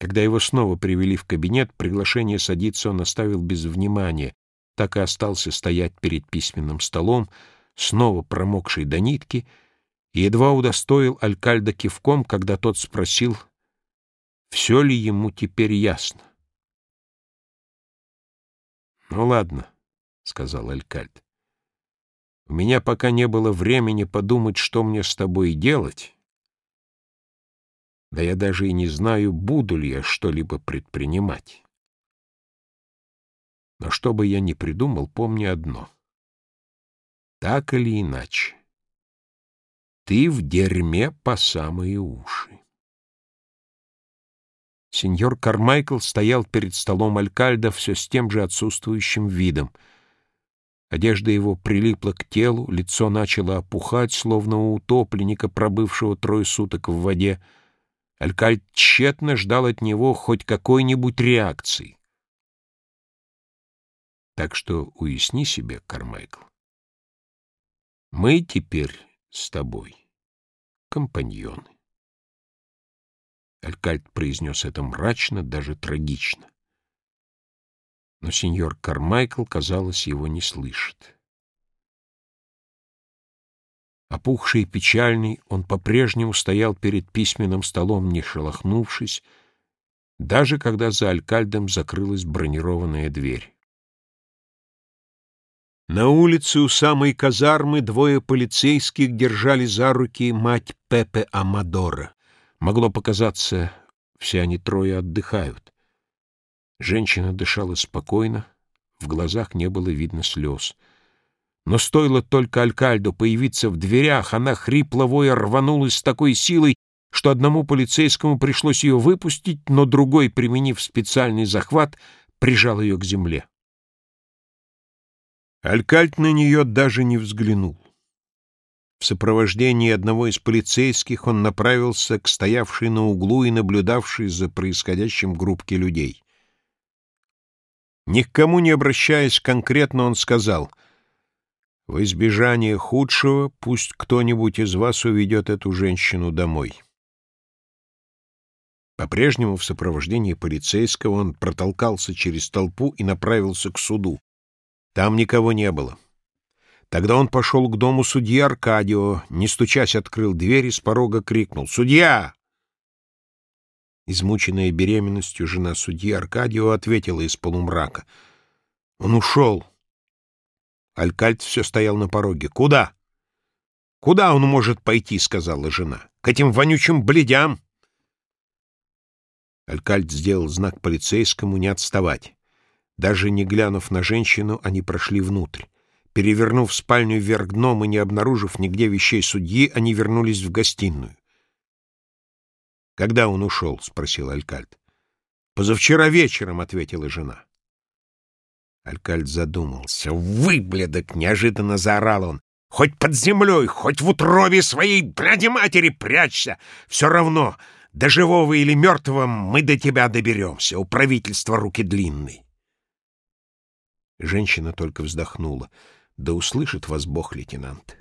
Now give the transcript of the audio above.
Когда его снова привели в кабинет, приглашение садиться он оставил без внимания, так и остался стоять перед письменным столом, снова промокший до нитки, и едва удостоил Алькальда кивком, когда тот спросил, все ли ему теперь ясно. «Ну ладно», — сказал Алькальд. «У меня пока не было времени подумать, что мне с тобой делать. Да я даже и не знаю, буду ли я что-либо предпринимать. Но что бы я ни придумал, помни одно. Так или иначе, ты в дерьме по самые уши. Сеньор Кармайкл стоял перед столом Алькальда все с тем же отсутствующим видом. Одежда его прилипла к телу, лицо начало опухать, словно у утопленника, пробывшего трое суток в воде. Алькальд тщетно ждал от него хоть какой-нибудь реакции. Так что уясни себе, Кармайкл, мы теперь с тобой компаньоны. Алькальд произнес это мрачно, даже трагично. Но сеньор Кармайкл, казалось, его не слышит. Опухший и печальный, он по-прежнему стоял перед письменным столом, не шелохнувшись, даже когда за Алькальдом закрылась бронированная дверь. На улице у самой казармы двое полицейских держали за руки мать Пепе Амадора. Могло показаться, все они трое отдыхают. Женщина дышала спокойно, в глазах не было видно слез. Но стоило только Алькальдо появиться в дверях, она хрипло воя рванулась с такой силой, что одному полицейскому пришлось ее выпустить, но другой, применив специальный захват, прижал ее к земле. Алькальд на нее даже не взглянул. В сопровождении одного из полицейских он направился к стоявшей на углу и наблюдавшей за происходящим группке людей. Ни к кому не обращаясь конкретно, он сказал, «В избежание худшего пусть кто-нибудь из вас уведет эту женщину домой». По-прежнему в сопровождении полицейского он протолкался через толпу и направился к суду. Там никого не было. Тогда он пошел к дому судьи Аркадио, не стучась открыл дверь и с порога крикнул «Судья!». Измученная беременностью жена судьи Аркадио ответила из полумрака. «Он ушел». Алькальд все стоял на пороге. «Куда?» «Куда он может пойти?» — сказала жена. «К этим вонючим бледям!» Алькальд сделал знак полицейскому не отставать. Даже не глянув на женщину, они прошли внутрь. Перевернув спальню вверх дном и не обнаружив нигде вещей судьи, они вернулись в гостиную. «Когда он ушел?» — спросил Алькальд. «Позавчера вечером», — ответила жена. Алькальд задумался. «Выблядок!» — неожиданно заорал он. «Хоть под землей, хоть в утробе своей бляди матери прячься! Все равно, до живого или мертвого мы до тебя доберемся, у правительства руки длинные!» Женщина только вздохнула. Да услышит вас Бог, лейтенант.